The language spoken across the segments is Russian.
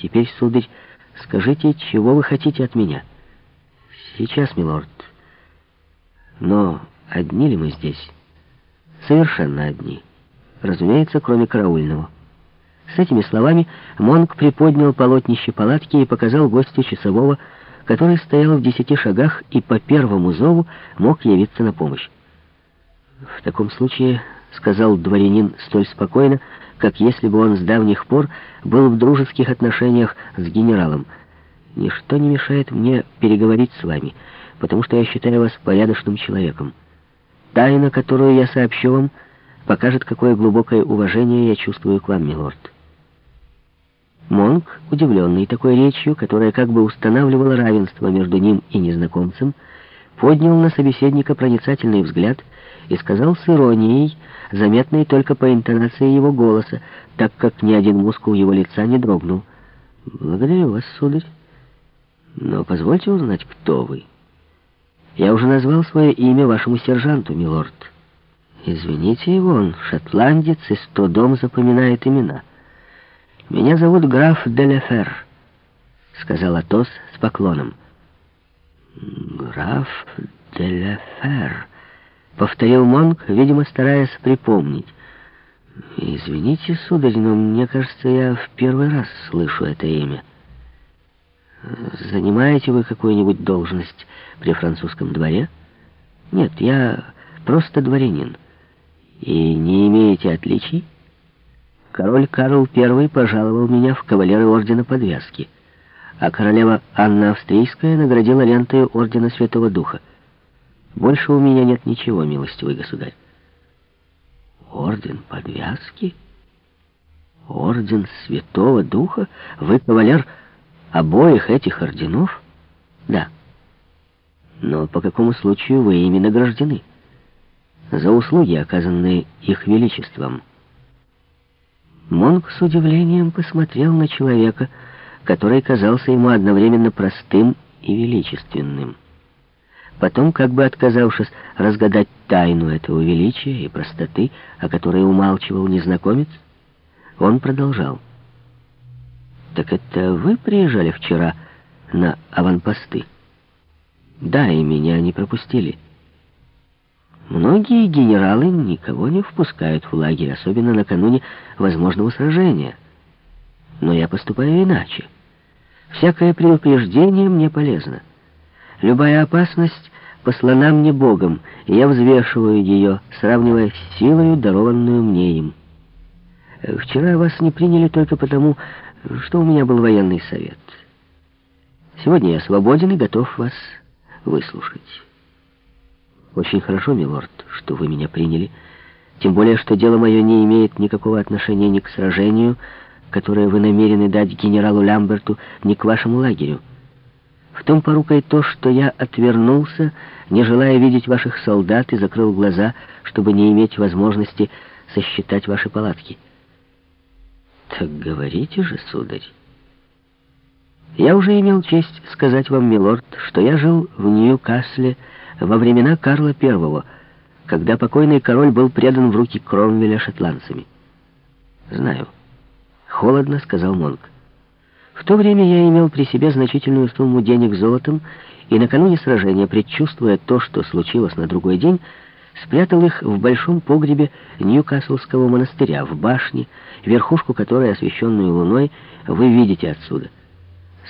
Теперь, сударь, скажите, чего вы хотите от меня? Сейчас, милорд. Но одни ли мы здесь? Совершенно одни. Разумеется, кроме караульного. С этими словами Монг приподнял полотнище палатки и показал гостю часового, который стоял в десяти шагах и по первому зову мог явиться на помощь. «В таком случае», — сказал дворянин столь спокойно, как если бы он с давних пор был в дружеских отношениях с генералом, «ничто не мешает мне переговорить с вами, потому что я считаю вас порядочным человеком. Тайна, которую я сообщу вам, покажет, какое глубокое уважение я чувствую к вам, милорд». Монк, удивленный такой речью, которая как бы устанавливала равенство между ним и незнакомцем, поднял на собеседника проницательный взгляд и сказал с иронией, заметной только по интонации его голоса, так как ни один мускул его лица не дрогнул. «Благодарю вас, сударь. Но позвольте узнать, кто вы. Я уже назвал свое имя вашему сержанту, милорд. Извините его, он шотландец и сто дом запоминает имена». «Меня зовут граф Делефер», — сказал Атос с поклоном. «Граф Делефер», — повторил Монк, видимо, стараясь припомнить. «Извините, сударь, но мне кажется, я в первый раз слышу это имя. Занимаете вы какую-нибудь должность при французском дворе?» «Нет, я просто дворянин. И не имеете отличий?» Король Карл I пожаловал меня в кавалеры Ордена Подвязки, а королева Анна Австрийская наградила лентой Ордена Святого Духа. Больше у меня нет ничего, милостивый государь. Орден Подвязки? Орден Святого Духа? Вы кавалер обоих этих орденов? Да. Но по какому случаю вы ими награждены? За услуги, оказанные их величеством. Монк с удивлением посмотрел на человека, который казался ему одновременно простым и величественным. Потом, как бы отказавшись разгадать тайну этого величия и простоты, о которой умалчивал незнакомец, он продолжал. «Так это вы приезжали вчера на аванпосты?» «Да, и меня не пропустили». Многие генералы никого не впускают в лагерь, особенно накануне возможного сражения. Но я поступаю иначе. Всякое предупреждение мне полезно. Любая опасность послана мне Богом, и я взвешиваю ее, сравнивая с силою, дарованную мне им. Вчера вас не приняли только потому, что у меня был военный совет. Сегодня я свободен и готов вас выслушать». «Очень хорошо, милорд, что вы меня приняли. Тем более, что дело мое не имеет никакого отношения ни к сражению, которое вы намерены дать генералу Лямберту, ни к вашему лагерю. В том порука и то, что я отвернулся, не желая видеть ваших солдат, и закрыл глаза, чтобы не иметь возможности сосчитать ваши палатки». «Так говорите же, сударь». Я уже имел честь сказать вам, милорд, что я жил в Нью-Касле, во времена Карла I, когда покойный король был предан в руки Кромвеля шотландцами. «Знаю», — холодно сказал Монк. «В то время я имел при себе значительную сумму денег золотом, и накануне сражения, предчувствуя то, что случилось на другой день, спрятал их в большом погребе Ньюкаслского монастыря, в башне, верхушку которой, освещенную луной, вы видите отсюда.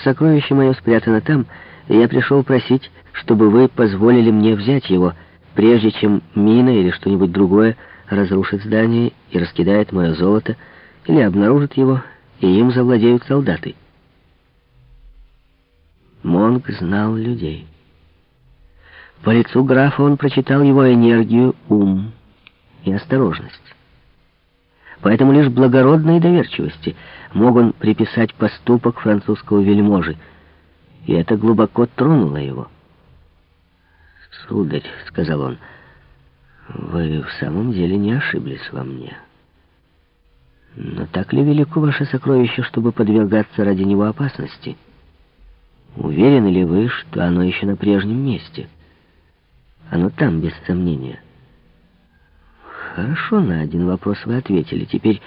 Сокровище мое спрятано там, и я пришел просить, чтобы вы позволили мне взять его, прежде чем мина или что-нибудь другое разрушит здание и раскидает мое золото, или обнаружит его, и им завладеют солдаты. Монг знал людей. По лицу графа он прочитал его энергию, ум и осторожность. Поэтому лишь благородной доверчивости мог он приписать поступок французского вельможи, и это глубоко тронуло его. «Сударь», — сказал он, — «вы в самом деле не ошиблись во мне. Но так ли велико ваше сокровище, чтобы подвергаться ради него опасности? Уверены ли вы, что оно еще на прежнем месте? Оно там, без сомнения». «Хорошо, на один вопрос вы ответили. Теперь